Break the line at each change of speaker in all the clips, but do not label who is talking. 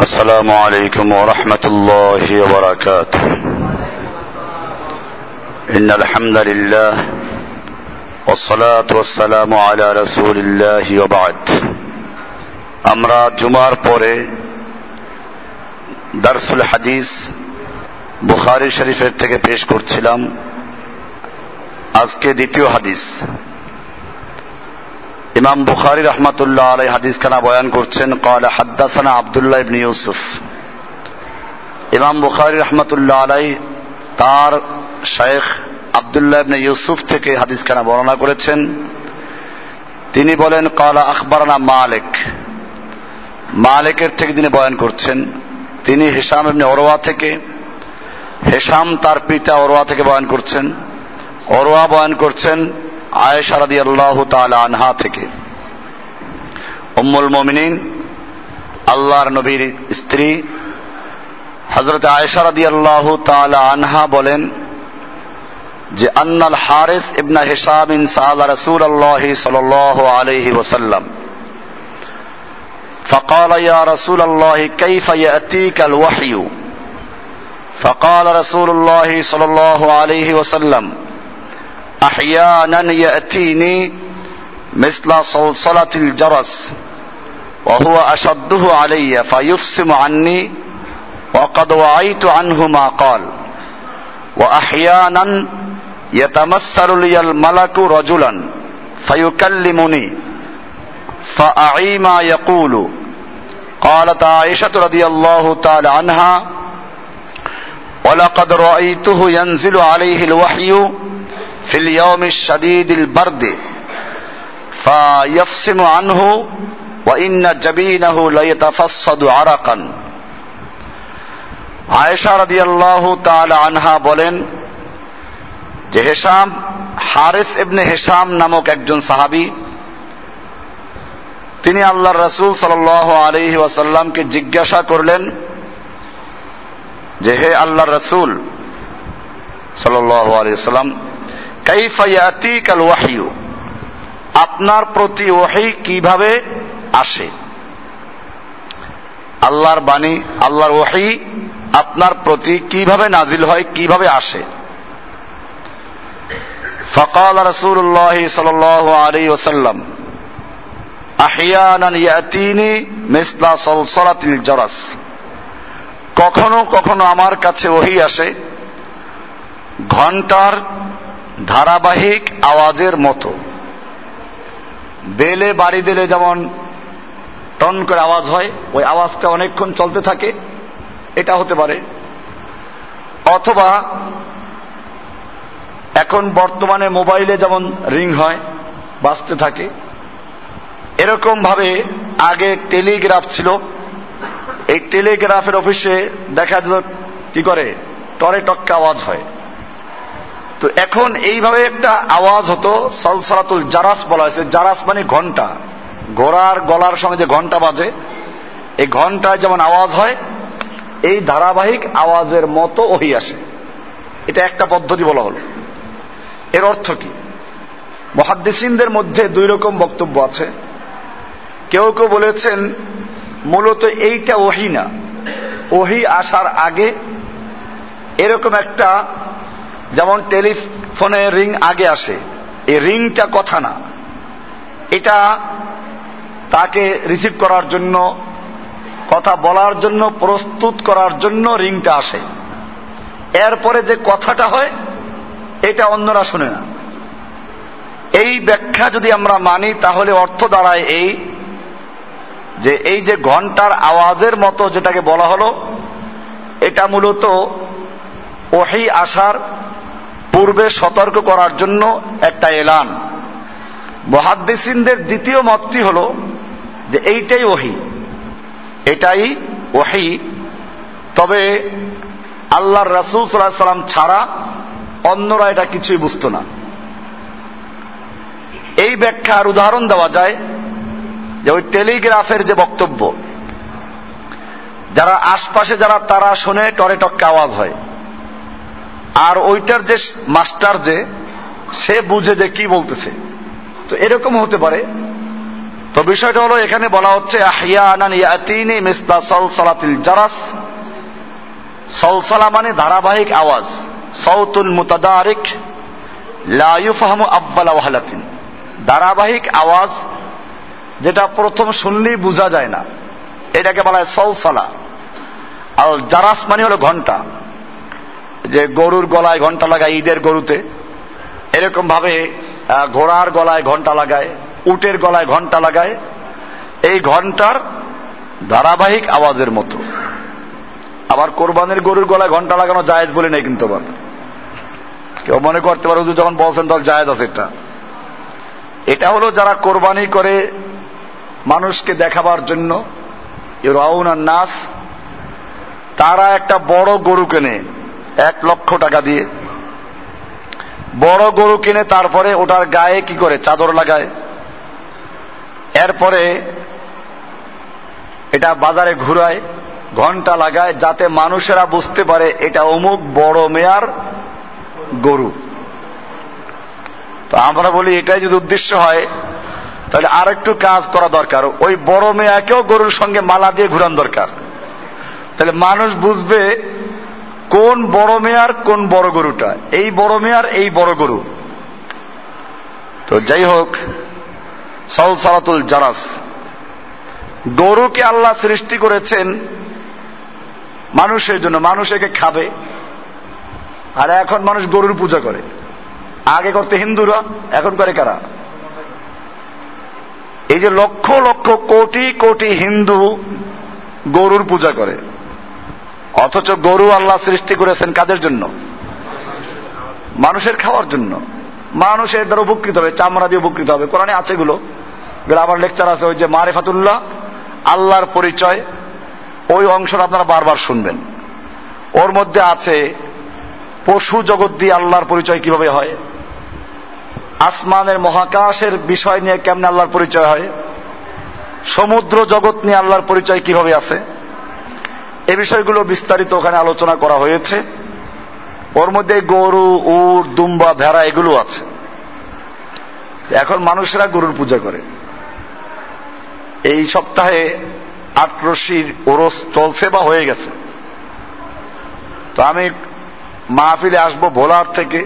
السلام عليكم ورحمة الله وبركاته إن الحمد لله والصلاة والسلام على رسول الله وبعد আমরা জুমার পরে দারসুল হাদিস বুখারি শরীফের থেকে পেশ করছিলাম আজকে দ্বিতীয় হাদিস ইমাম বুখারি রহমাতুল্লাহ আলাই হাদিস খানা বয়ান করছেন, কল হাদ্দাসানা আবদুল্লাহ ইবনি ইউসুফ। ইমাম বুখারি রহমাতুল্লাহ আলাই তার শেখ আবদুল্লাহ ইবনে ইউসুফ থেকে হাদিস খানা বর্ণনা করেছেন। তিনি বলেন, কালা আখবরানা মালিক। মালিকের থেকে তিনি বয়ান করছেন, তিনি হিসাম ইবনে অরোয়া থেকে। হেসাম তার পিতা অরোয়া থেকে বয়ান করছেন। অরোয়া বয়ান করছেন আয়েশা রাদি আল্লাহ আনহা থেকে উম্মুল মমিনিন আল্লাহর নবীর স্ত্রী হজরত আয়েশা রাদি আল্লাহ আনহা বলেন যে আন্নাল হারিস ইবনা হিসাম ইন সাআলা রাসূল আল্লাহ সাল্লাল্লাহু আলাইহি ওয়াসাল্লাম فقال يا رسول الله كيف يأتيك الوحي فقال رسول الله صلى الله عليه وسلم أحيانا يأتيني مثل صلصلة الجرس وهو أشده علي فيفسم عني وقد وعيت عنه ما قال. واحيانا يتمثل لي الملك رجلا فيكلمني فاعي ما يقول. قالت عائشة رضي الله تعالى عنها ولقد رأيته ينزل عليه الوحي في اليوم الشديد البرد فيفصم عنه وإن جبينه ليتفصد عرقا আয়েশা রাদিয়াল্লাহু তাআলা আনহা বলেন যে হেসাম হারিস ইবনে হেসাম নামক একজন সাহাবী তিনি আল্লাহর রাসূল সাল্লাল্লাহু আলাইহি ওয়াসাল্লামকে জিজ্ঞাসা করলেন যে হে আল্লাহর রাসূল সাল্লাল্লাহু আলাইহি ওয়াসাল্লাম কাল ওয়াহিউ আপনার প্রতি ওয়াহি কিভাবে আসে আল্লাহর বাণী আল্লাহর ওয়াহি আপনার প্রতি কিভাবে নাজিল হয় কিভাবে আসে فقال رسول الله صلى الله عليه وسلم احيانا ياتيني مثل صلصله الجرس কখনো কখনো আমার কাছে ওহি আসে ঘন্টার ধারাবাহিক আওয়াজের মতো। বেলে বাড়ি দিলে যেমন টন করে আওয়াজ হয়, ওই আওয়াজটা অনেকক্ষণ চলতে থাকে, এটা হতে পারে। অথবা এখন বর্তমানে মোবাইলে যেমন রিং হয় বাঁচতে থাকে এরকম ভাবে আগে টেলিগ্রাফ ছিল। এই টেলিগ্রাফের অফিসে দেখা যেত কি করে, টরে টক্কা আওয়াজ হয়। তো এখন এইভাবে একটা আওয়াজ হতো, সলসলাতুল জারাস বলা হয়েছে। জারাস মানে ঘণ্টা। ঘোড়ার গলার সঙ্গে যে ঘণ্টা বাজে, এই ঘন্টায় যেমন আওয়াজ হয়, এই ধারাবাহিক আওয়াজের মতো ওহি আসে। এটা একটা পদ্ধতি বলা হলো। এর অর্থ কি? মহাদ্দিসিনদের মধ্যে দুই রকম বক্তব্য আছে। কেউ কেউ বলেছেন, মূলত এইটা ওহি না। ওহি আসার আগে এরকম একটা যেমন টেলিফোনে রিং আগে আসে, এই রিংটা কথা না। এটা তাকে রিসিভ করার জন্য, কথা বলার জন্য, প্রস্তুত করার জন্য রিংটা আসে। এরপরে যে কথাটা হয়, এটা অন্যরা শুনে না। এই ব্যাখ্যা যদি আমরা মানি, তাহলে অর্থ দাঁড়ায় এই যে এই যে ঘণ্টার আওয়াজের মতো যেটাকে বলা হলো, এটা মূলত ওহি আসার পূর্বে সতর্ক করার জন্য একটা এলান। মহাদ্দিসিনদের দ্বিতীয় মতটি হল যে এইটাই ওহি। এটাই ওহি। তবে আল্লাহর রাসুল সাল্লাহ সাল্লাম ছাড়া অন্যরা এটা কিছুই বুঝত না। এই ব্যাখ্যার উদাহরণ দেওয়া যায় যে ওই টেলিগ্রাফের যে বক্তব্য, যারা আশপাশে যারা তারা শুনে টরে টক্কে আওয়াজ হয়। আর ওইটার যে মাস্টার যে, সে বুঝে যে কি বলতেছে। তো এরকম হতে পারে। তো বিষয়টা হলো এখানে বলা হচ্ছে জারাস। সলসলা মানে ধারাবাহিক আওয়াজ। সৌতুল মুতাদারিক, লা ইউফহামু আব্বালা ওয়াহালাতিন। ধারাবাহিক আওয়াজ, যেটা প্রথম শুনলেই বোঝা যায় না। এটাকে বলা হয় সলসলা। আর জারাস মানে হলো ঘণ্টা। যে গরুর গলায় ঘণ্টা লাগায় ঈদের গরুতে, এরকম ভাবে ঘোড়ার গলায় ঘণ্টা লাগায়, উটের গলায় ঘণ্টা লাগায়, এই ঘণ্টার ধারাবাহিক আওয়াজের মতো। আবার কোরবানির গরুর গলায় ঘণ্টা লাগানো জায়েজ বলে নেই কিন্তু আবার। কেউ মনে করতে পারে, হুজুর যখন বলছেন তখন জায়েজ আছে এটা। এটা হলো যারা কোরবানি করে মানুষকে দেখাবার জন্য রাউন আর নাস, তারা একটা বড় গরু কেনে। এক লক্ষ টাকা দিয়ে। বড় গরু কিনে তারপরে ওটার গায়ে কি করে? চাদর লাগায়। এরপরে এটা বাজারে ঘুরায়, ঘণ্টা লাগায়, যাতে মানুষেরা বুঝতে পারে এটা অমুক বড় মেয়ার গরু। তো আমরা বলি, এটাই যদি উদ্দেশ্য হয়, তাহলে আর একটু কাজ করা দরকার। ওই বড় মেয়াকেও গরুর সঙ্গে মালা দিয়ে ঘুরান দরকার। তাহলে মানুষ বুঝবে কোন বড় মেয়ার, কোন বড় গরুটা। এই বড় মেয়ার, এই বড় গরু। তো যাই হোক সল সালাতুল জারাস। গরুকে আল্লাহ সৃষ্টি করেছেন মানুষের জন্য, মানুষ একে খাবে। আর এখন মানুষ গরুর পূজা করে। আগে করতে হিন্দুরা, এখন করে কারা? এই যে লক্ষ লক্ষ কোটি কোটি হিন্দু গরুর পূজা করে। অথচ গরু আল্লাহ সৃষ্টি করেছেন কাদের জন্য? মানুষের খাওয়ার জন্য। মানুষের দ্বারা উপকৃত হবে, চামড়া দিয়ে উপকৃত হবে। কোরআনে আছে এগুলো। আমার লেকচার আছে ওই যে মারেফাতুল্লাহ, আল্লাহর পরিচয়, ওই অংশটা আপনারা বারবার শুনবেন। ওর মধ্যে আছে, পশু জগৎ দিয়ে আল্লাহর পরিচয় কীভাবে হয়? আসমানের মহাকাশের বিষয় নিয়ে কেমনে আল্লাহর পরিচয় হয়? সমুদ্র জগৎ নিয়ে আল্লাহর পরিচয় কীভাবে আছে? এ বিষয়গুলো বিস্তারিত ওখানে আলোচনা করা হয়েছে। ওর মধ্যে গরু, উট, দুম্বা, ভেড়া এগুলো আছে। এখন মানুষেরা গরুর পূজা করে। এই সপ্তাহে আটরশির ওরস চলছে বা হয়ে গেছে। তো আমি মাহফিলে আসব ভোলার থেকে।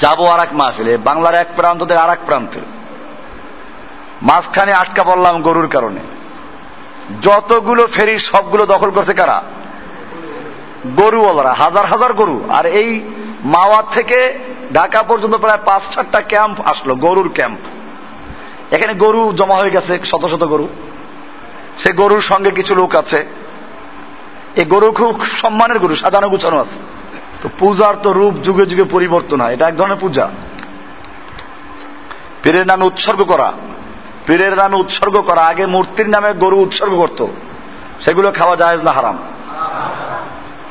যাব আর এক মাহফিলে। বাংলার এক প্রান্ত থেকে আর এক প্রান্তে। মাঝখানে আটকা পড়লাম গরুর কারণে। যতগুলো ফেরি সবগুলো দখল করছে কারা? গরুওয়ালারা, হাজার হাজার গরু। আর এই মাওয়ার থেকে ঢাকা পর্যন্ত প্রায় পাঁচ সাতটা ক্যাম্প আসলো, গরুর ক্যাম্প। এখানে গরু জমা হয়ে গেছে, শত শত গরু। সে গরুর সঙ্গে কিছু লোক আছে। এই গরু খুব সম্মানের গরু, সাজানো গুছানো আছে। তো পূজার তো রূপ যুগে যুগে পরিবর্তন হয়, এটা এক ধরনের পূজা। পীরের নামে উৎসর্গ করা। পীরের নামে উৎসর্গ করা, আগে মূর্তির নামে গরু উৎসর্গ করত। সেগুলো খাওয়া যায় না হারাম?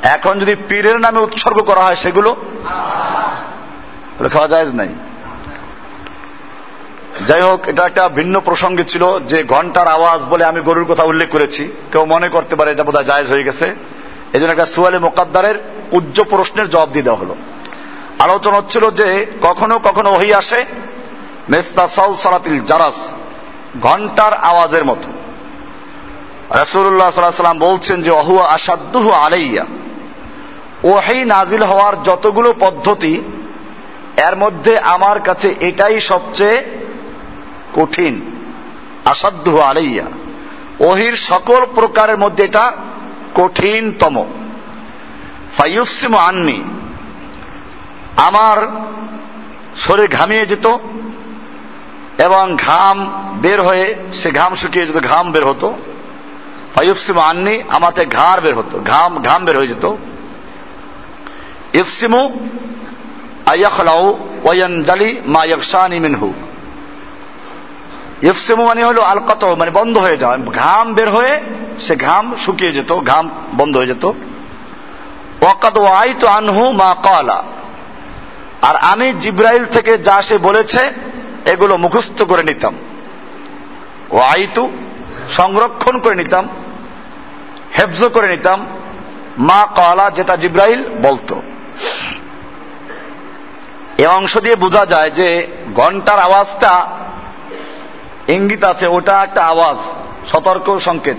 এখন যদি পীরের নামে উৎসর্গ করা হয় সেগুলো? খাওয়া যায় নাই। যাই হোক, এটা একটা ভিন্ন প্রসঙ্গে ছিল যে ঘণ্টার আওয়াজ বলে আমি গরুর কথা উল্লেখ করেছি। কেউ মনে করতে পারে এটা বোধহয় জায়জ হয়ে গেছে। এই জন্য একটা সুয়ালে মোকাদ্দারের উজ্জ প্রশ্নের জবাব দিয়ে দেওয়া হলো। আলোচনা হচ্ছিল যে কখনো কখনো ওহি আসে মেস্তা সল সালাতিল জারাস। ঘণ্টার আওয়াজের মতো। রসুল্লাহ সাল্লাম বলছেন যে অহুয়া আসাদ্দুহু আলাইয়া। ওহাই নাজিল হওয়ার যতগুলো পদ্ধতি, এর মধ্যে আমার কাছে এটাই সবচেয়ে কঠিন। আসাধ্য আলাইয়া। ওহির সকল প্রকারের মধ্যে এটা কঠিনতম। ফাইউসিম আননি। আমার শরীর ঘামিয়ে যেত। এবং ঘাম বের হয়ে সে ঘাম শুকিয়ে যেত, ঘাম বের হতো। ফাইউসিম আননি, আমাতে ঘাড় বের হতো, ঘাম ঘাম বের হয়ে যেত। ইফসিমু আয়াখলাউ ওয়ানজালি মা ইয়াকশানি মিনহু। ইফসিমু মানে হলো আলকাত মানে বন্ধ হয়ে যাওয়া। ঘাম বের হয়ে সে ঘাম শুকিয়ে যেত, ঘাম বন্ধ হয়ে যেত। ওয়াকাদ ওয়াইতু আনহু মা কালা আর আমি জিব্রাইল থেকে যা সে বলেছে এগুলো মুখস্থ করে নিতাম। ওয়াইতু সংরক্ষণ করে নিতাম, হেফজ করে নিতাম, মা কালা যেটা জিব্রাইল বলতো। এ অংশ দিয়ে বোঝা যায় যে ঘণ্টার আওয়াজটা ইঙ্গিত আছে, ওটা একটা আওয়াজ, সতর্ক সংকেত।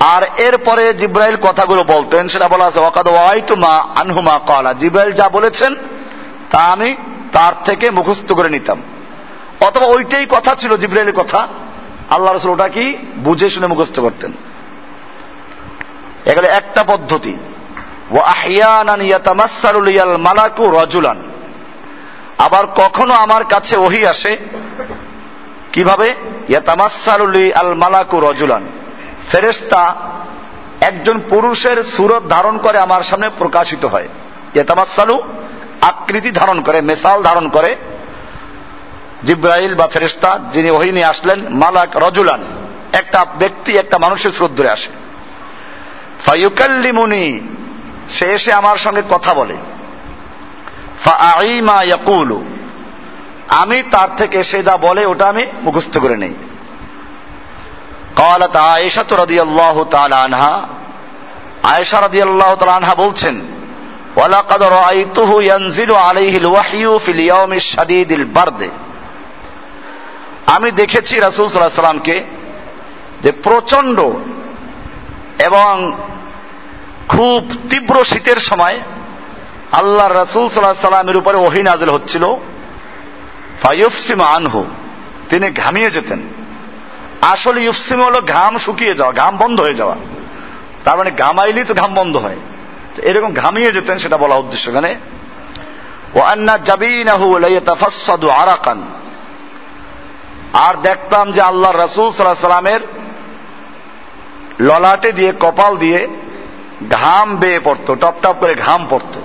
আর এরপরে জিব্রাইল কথাগুলো বলতেন, সেটা বলা আছে, ওয়াকাদ ওয়াইতুমা আনহুমা কলা জিব্রাইল যা বলেছেন, তা আমি তার থেকে মুখস্থ করে নিতাম। অথবা ওইটাই কথা ছিল জিব্রাইলের কথা। আল্লাহ রসুল ওটা কি বুঝে শুনে মুখস্থ করতেন। এগুলো একটা পদ্ধতি। ও আহিয়ানান মালাকু রজুলান। আবার কখনো আমার কাছে ওহি আসে। কীভাবে? আল মালাকু রজুলান। ফেরেস্তা একজন পুরুষের সুরত ধারণ করে আমার সামনে প্রকাশিত হয়। ইয়াতামাসালু আকৃতি ধারণ করে, মেসাল ধারণ করে, জিব্রাইল বা ফেরিস্তা যিনি ওহি নিয়ে আসলেন, মালাক রজুলান, একটা ব্যক্তি, একটা মানুষের শ্রদ্ধে আসে। ফাইকাল্লিমুনি সে এসে আমার সঙ্গে কথা বলে। আমি তার থেকে সে যা বলে, ওটা আমি মুখস্থ করে নেই। কালাত আয়েশা তো রাদিয়াল্লাহু তাআলা আনহা, আয়েশা রাদিয়াল্লাহু আল্লাহ আনহা বলছেন ওয়ালাকাদ রাআইতুহু ইয়ানজিলু আলাইহি আল-ওয়াহয়ু ফিল ইয়াউমিশ শাদীদিল বারদে। আমি দেখেছি রাসূল সাল্লাল্লাহু সাল্লামকে যে প্রচণ্ড এবং খুব তীব্র শীতের সময় আল্লাহ রাসূল সাল্লাল্লাহু সাল্লামের উপরে ওহী নাযিল হচ্ছিল। ফায়ুফসিম আনহু, তিনি ঘামিয়ে যেতেন। আসলে ইউফসিম হলো ঘাম শুকিয়ে যাওয়া, ঘাম বন্ধ হয়ে যাওয়া। তার মানে ঘামাইলেই তো ঘাম বন্ধ হয়। এরকম ঘামিয়ে যেতেন সেটা বলা উদ্দেশ্য। এখানে আরাকান। আর দেখতাম যে আল্লাহ রাসূল সাল্লামের ললাটে দিয়ে, কপাল দিয়ে ঘাম বেয়ে পড়তো, টপ টপ করে ঘাম পড়তো।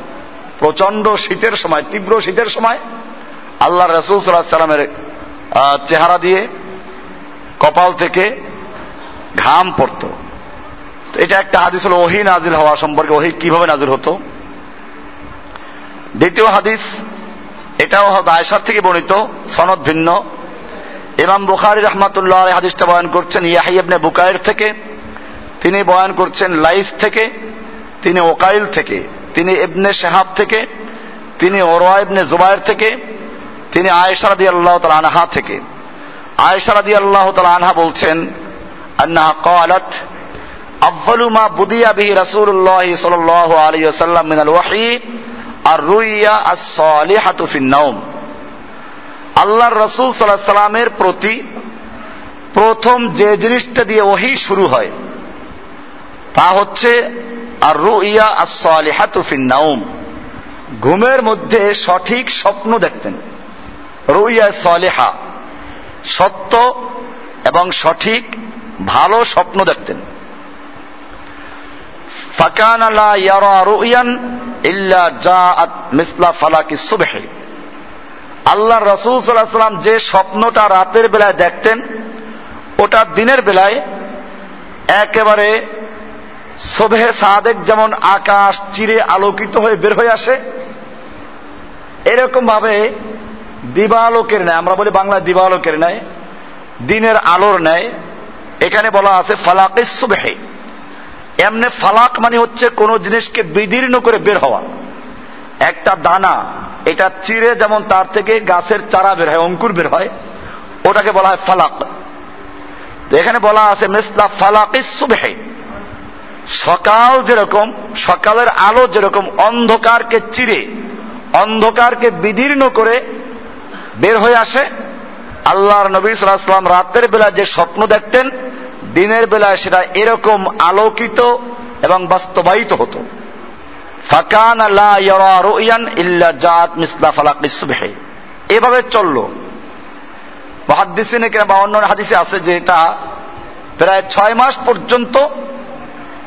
প্রচণ্ড শীতের সময়, তীব্র শীতের সময় আল্লাহ রসুল সাল্লাহ সাল্লামের চেহারা দিয়ে কপাল থেকে ঘাম পড়তো। এটা একটা হাদিস হলো, ওহি নাজিল হওয়া সম্পর্কে ওহি কীভাবে নাজিল হতো? দ্বিতীয় হাদিস, এটাও আয়সার থেকে বর্ণিত, সনদ ভিন্ন। ইমাম বুখারি রহমাতুল্লাহ হাদিসটা বয়ান করছেন ইয়াহাইবনে বুকায়ের থেকে, তিনি বয়ান করছেন লাইস থেকে, তিনি ওকাইল থেকে, তিনি ইবনে শেহাব থেকে, তিনি ওরওয়া ইবনে জুবায়ের থেকে, তিনি আয়েশা আল্লাহ তাল আনহা থেকে। আয়েশা আল্লাহ তাল আনহা বলছেন আন্নাহা কালাত আফলু মা বুদিয়া বিহি রাসূলুল্লাহ সাল্লাল্লাহু আলাইহি ওয়াসাল্লাম মিনাল ওয়াহী আর রুইয়া আস-সালিহাতু ফিন নাওম। আল্লাহর রাসূল সাল্লাল্লাহু আলাইহি সাল্লামের প্রতি প্রথম যে জিনিসটা দিয়ে ওহি শুরু হয়, তা হচ্ছে আর রুইয়া আস-সালিহাতু ফিন নাওম। ঘুমের মধ্যে সঠিক স্বপ্ন দেখতেন। রুইয়া সলেহা, সত্য এবং সঠিক ভালো স্বপ্ন দেখতেন। ফাকান আলা ইয়ারা রুইয়ান ইল্লা জাআত মিসলা ফালাকি সুবহে। আল্লাহ রসুল সাল্লাহ সাল্লাম যে স্বপ্নটা রাতের বেলায় দেখতেন, ওটা দিনের বেলায় একেবারে সোভে সাদেক যেমন আকাশ চিরে আলোকিত হয়ে বের হয়ে আসে, এরকম ভাবে দিবালোকের ন্যায়, আমরা বলি বাংলা দিবালোকের ন্যায়, দিনের আলোর ন্যায়, এখানে বলা আছে ফালাকে সুবেহে। এমনি ফালাক মানে হচ্ছে কোন জিনিসকে বিদীর্ণ করে বের হওয়া। একটা দানা, এটা চিরে যেমন তার থেকে গাছের চারা বের হয়, অঙ্কুর বের হয়, ওটাকে বলা হয় ফালাক। তো এখানে বলা আছে, মিসলা ফালাক সুবেহে। সকাল যেরকম, সকালের আলো যেরকম, অন্ধকারকে চিরে অন্ধকারকে বিদীর্ণ করে বের হয়ে আসে। আল্লাহর নবী সাল্লাম রাতের বেলা যে স্বপ্ন দেখতেন দিনের বেলায় সেটা এরকম আলোকিত এবং বাস্তবায়িত হতো। ফাকান এভাবে চলল। বা অন্য হাদিসে আছে যে এটা প্রায় ছয় মাস পর্যন্ত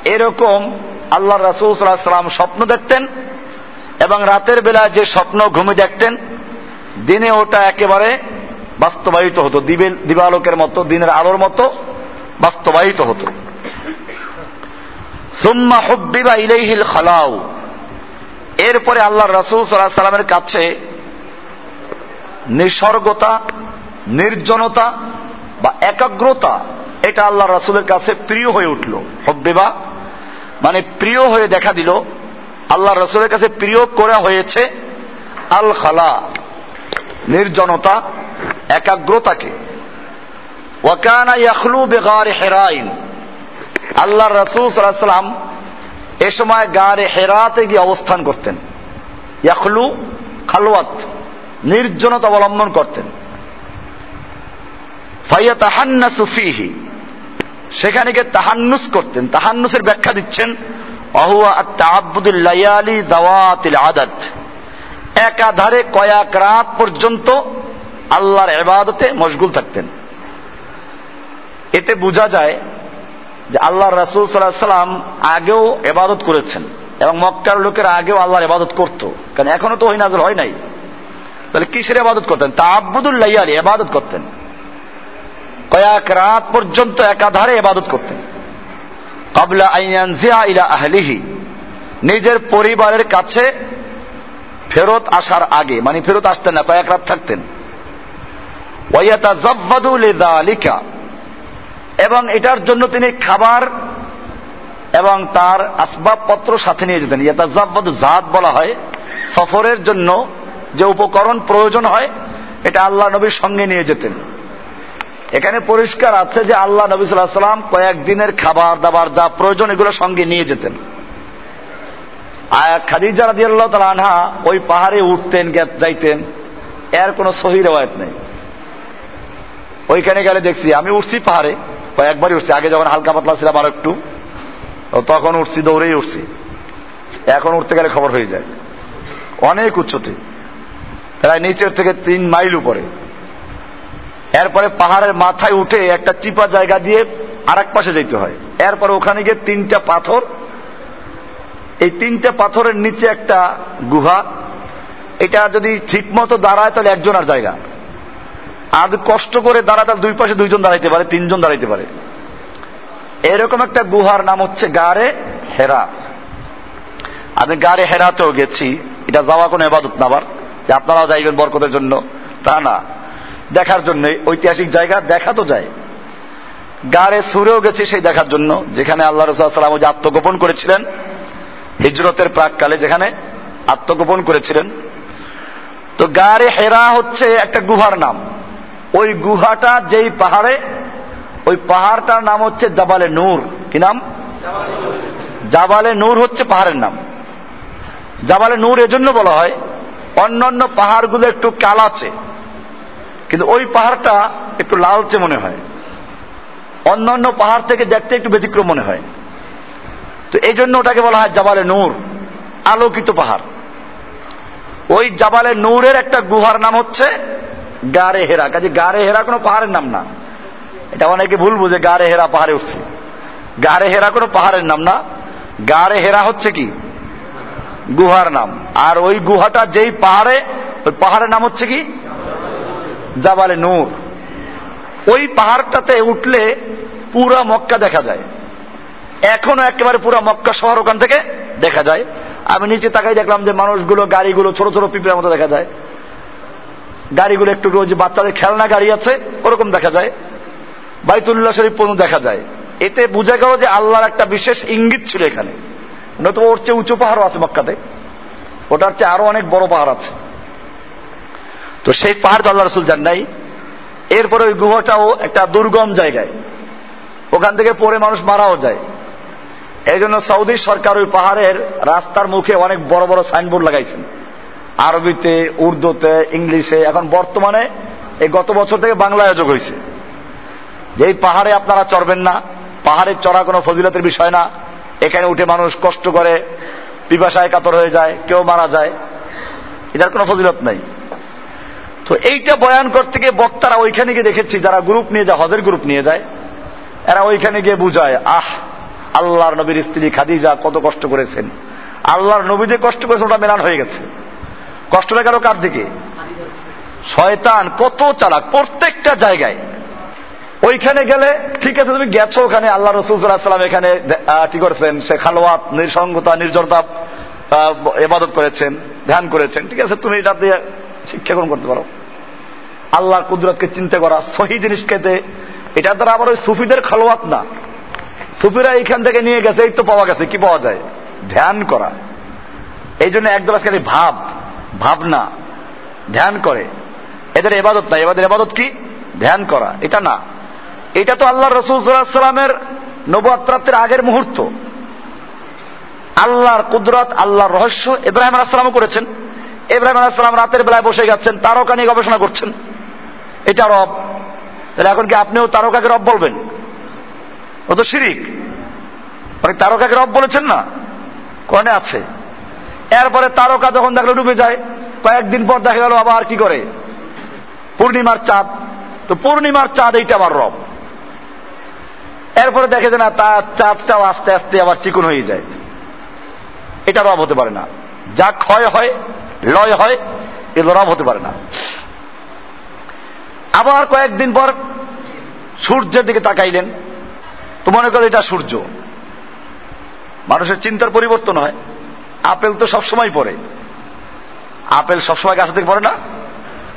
এরকম আল্লাহ রাসুল স্বপ্ন দেখতেন এবং রাতের বেলা যে স্বপ্ন ঘুমে দেখতেন, দিনে ওটা একেবারে বাস্তবায়িত হতো। দিবে দিবালোকের মতো, দিনের আলোর মতো। বাস্তবায়িত হতো। সুম্মা হব্বিবা ইলাইহিল খালাউ। এরপরে আল্লাহ রাসুল সাল্লাহ সাল্লামের কাছে নিসর্গতা, নির্জনতা বা একাগ্রতা, এটা আল্লাহ রাসুলের কাছে প্রিয় হয়ে উঠল। হব্বিবা মানে প্রিয় হয়ে দেখা দিল। আল্লাহ রসুলের কাছে প্রিয় করা হয়েছে আল খালা নির্জনতা, একাগ্রতাকে। ওয়াকানা ইয়াখলু বেগার হেরাইন। আল্লাহ রসুল সাল্লাম এ সময় গারে হেরাতে গিয়ে অবস্থান করতেন। ইয়াখলু খালওয়াত, নির্জনতা অবলম্বন করতেন। ফাইয়া তাহান্না সুফিহি সেখানে গিয়ে তাহান্নুস করতেন। তাহান্নুসের ব্যাখ্যা দিচ্ছেন, অহুয়া তাহাবুদুল্লায়ালি দাওয়াতিল আদাত একাধারে কয়েক রাত পর্যন্ত আল্লাহর এবাদতে মশগুল থাকতেন। এতে বোঝা যায় যে আল্লাহ রাসুল সাল্লাহ সাল্লাম আগেও এবাদত করেছেন এবং মক্কার লোকেরা আগেও আল্লাহর এবাদত করত। কারণ এখনও তো ওই নাজল হয় নাই। তাহলে কিসের এবাদত করতেন? তাহাবুদুল্লাইয়ালি এবাদত করতেন। কয়েক রাত পর্যন্ত একাধারে এবাদত করতেন। কাবলা আইয়ানজিয়া ইলা আহলিহি। নিজের পরিবারের কাছে ফেরত আসার আগে মানে ফেরত আসতেন না, কয়েক রাত থাকতেন। ওয়াইয়াতা জব্বাদুল আলিকা এবং এটার জন্য তিনি খাবার এবং তার আসবাবপত্র সাথে নিয়ে যেতেন। ইয়াতা জাত বলা হয়। সফরের জন্য যে উপকরণ প্রয়োজন হয়, এটা আল্লাহ নবীর সঙ্গে নিয়ে যেতেন। এখানে পরিষ্কার আছে যে আল্লাহ নবী সাল্লাহ সাল্লাম কয়েকদিনের খাবার দাবার যা প্রয়োজন এগুলো সঙ্গে নিয়ে যেতেন। খাদিজা রাজি আল্লাহ তালা আনহা ওই পাহাড়ে উঠতেন যাইতেন। এর কোনো সহি রেওয়ায়ত নেই। ওইখানে গেলে দেখছি, আমি উঠছি পাহাড়ে। কয়েকবারই উঠছি, আগে যখন হালকা পাতলা ছিলাম আর একটু তখন উঠছি, দৌড়েই উঠছি। এখন উঠতে গেলে খবর হয়ে যায়। অনেক উচ্চতে, প্রায় নিচের থেকে তিন মাইল উপরে। এরপরে পাহাড়ের মাথায় উঠে একটা চিপা জায়গা দিয়ে আর পাশে যেতে হয়। এরপরে ওখানে গিয়ে তিনটা পাথর, এই তিনটা পাথরের নিচে একটা গুহা। এটা যদি ঠিক মতো দাঁড়ায়, তাহলে একজনের জায়গা। আর কষ্ট করে দাঁড়ায় তাহলে দুই পাশে দুইজন দাঁড়াইতে পারে, তিনজন দাঁড়াইতে পারে। এরকম একটা গুহার নাম হচ্ছে গারে হেরা। আমি গারে হেরাতেও গেছি, এটা যাওয়া কোনো এবাদত না আবার, যে আপনারাও যাইবেন বরকতের জন্য। তা না, দেখার জন্য, ঐতিহাসিক জায়গা দেখা তো যায়। গাড়ে সুরেও গেছি সেই দেখার জন্য, যেখানে আল্লাহ রসুলাম যে আত্মগোপন করেছিলেন, হিজরতের প্রাককালে যেখানে আত্মগোপন করেছিলেন। তো গাড়ে হেরা হচ্ছে একটা গুহার নাম। ওই গুহাটা যেই পাহাড়ে, ওই পাহাড়টার নাম হচ্ছে জাবালে নূর। কি নাম? জাবালে নূর হচ্ছে পাহাড়ের নাম। জাবালে নূর এজন্য বলা হয়, অন্যান্য পাহাড়গুলো একটু কালাচে, কিন্তু ওই পাহাড়টা একটু লালচে মনে হয়। অন্যান্য পাহাড় থেকে দেখতে একটু ব্যতিক্রম মনে হয়। তো এই জন্য ওটাকে বলা হয় জাবালে নূর, আলোকিত পাহাড়। ওই জাবালে নূরের একটা গুহার নাম হচ্ছে গারে হেরা, কাজে গারে হেরা কোনো পাহাড়ের নাম না। এটা অনেকে ভুল বুঝে, গারে হেরা পাহাড়ে উঠছে। গারে হেরা কোনো পাহাড়ের নাম না। গারে হেরা হচ্ছে কি? গুহার নাম। আর ওই গুহাটা যেই পাহাড়ে, ওই পাহাড়ের নাম হচ্ছে কি? জাবালে নূর। ওই পাহাড়টাতে উঠলে পুরা মক্কা দেখা যায়। এখনও একেবারে পুরা মক্কা শহর ওখান থেকে দেখা যায়। আমি নিচে তাকাই দেখলাম যে মানুষগুলো, গাড়িগুলো, ছোট ছোট পিঁপড়ের মতো দেখা যায়। গাড়িগুলো একটু যে বাচ্চাদের খেলনা গাড়ি আছে, ওরকম দেখা যায়। বাইতুল্লাহ শরীফ পর্যন্ত দেখা যায়। এতে বোঝা গেল যে আল্লাহর একটা বিশেষ ইঙ্গিত ছিল এখানে। নয়তো ওর চেয়ে উঁচু পাহাড়ও আছে মক্কাতে। ওটার চেয়ে আরও অনেক বড় পাহাড় আছে। তো সেই পাহাড় আল্লাহ রসুল যান নাই এরপরে ওই গুহাটাও একটা দুর্গম জায়গায়। ওখান থেকে পরে মানুষ মারাও যায়। এই জন্য সৌদি সরকার ওই পাহাড়ের রাস্তার মুখে অনেক বড় বড় সাইনবোর্ড লাগাইছেন। আরবিতে, উর্দুতে, ইংলিশে, এখন বর্তমানে এই গত বছর থেকে বাংলা আয়োজক হয়েছে। যে পাহাড়ে আপনারা চড়বেন না, পাহাড়ে চড়া কোনো ফজিলতের বিষয় না, এখানে উঠে মানুষ কষ্ট করে পিপাসায় কাতর হয়ে যায়, কেউ মারা যায়, এটার কোনো ফজিলত নাই। তো এইটা বয়ান করতে গিয়ে বক্তারা ওইখানে গিয়ে দেখেছি, যারা গ্রুপ নিয়ে যায়, হজের গ্রুপ নিয়ে যায়, এরা ওইখানে গিয়ে বুঝায়, আহ, আল্লাহর নবীর স্ত্রী খাদিজা কত কষ্ট করেছেন। আল্লাহর নবী যে কষ্ট করেছে ওটা মেলান হয়ে গেছে। কষ্টটা গেল কার দিকে? শয়তান, কত চালাক, প্রত্যেকটা জায়গায়। ওইখানে গেলে, ঠিক আছে, তুমি গেছো ওখানে, আল্লাহ রসুলাম এখানে কি করেছেন? সে খালোয়াত নির্সঙ্গতা নির্জনতা এবাদত করেছেন, ধ্যান করেছেন। ঠিক আছে, তুমি এটা দিয়ে শিক্ষা গ্রহণ করতে পারো। আল্লাহর কুদরতকে চিন্তা করা, সহি জিনিস খেতে। এটা দ্বারা আবার ওই সুফিদের খালোয়াত না। সুফিরা এইখান থেকে নিয়ে গেছে, এই তো পাওয়া গেছে, কি পাওয়া যায়? ধ্যান করা। এই জন্য একদল আজকে ভাব। ভাবনা, ধ্যান করে। এদের এবাদত না এবাদের এবাদত কি? ধ্যান করা। এটা না। এটা তো আল্লাহ রসুল সাল্লামের নবাদ আগের মুহূর্ত। আল্লাহর কুদরত, আল্লাহর রহস্য ইব্রাহিম আলাহাম করেছেন। ইব্রাহিম আলাহাম রাতের বেলায় বসে গেছেন, তারকা নিয়ে গবেষণা করছেন। এটা রব। তাহলে এখন কি আপনিও তারকাকে রব বলবেন? ও তো শিরিক। মানে তারকাকে রব বলেছেন না? কনে আছে। এরপরে তারকা যখন দেখল ডুবে যায়, কয়েকদিন পর দেখা গেল আবার কি করে? পূর্ণিমার চাঁদ। তো পূর্ণিমার চাঁদ এইটা আমার রব। এরপরে দেখে যে না, তার চাঁদটাও আস্তে আস্তে আবার চিকুন হয়ে যায়। এটা রব হতে পারে না। যা ক্ষয় হয়, লয় হয়, এগুলো রব হতে পারে না। আবার কয়েকদিন পর সূর্যের দিকে তাকাইলেন। তো মনে করো এটা সূর্য। মানুষের চিন্তার পরিবর্তন হয়। আপেল তো সবসময় পড়ে। আপেল সবসময় গাছ থেকে পড়ে না?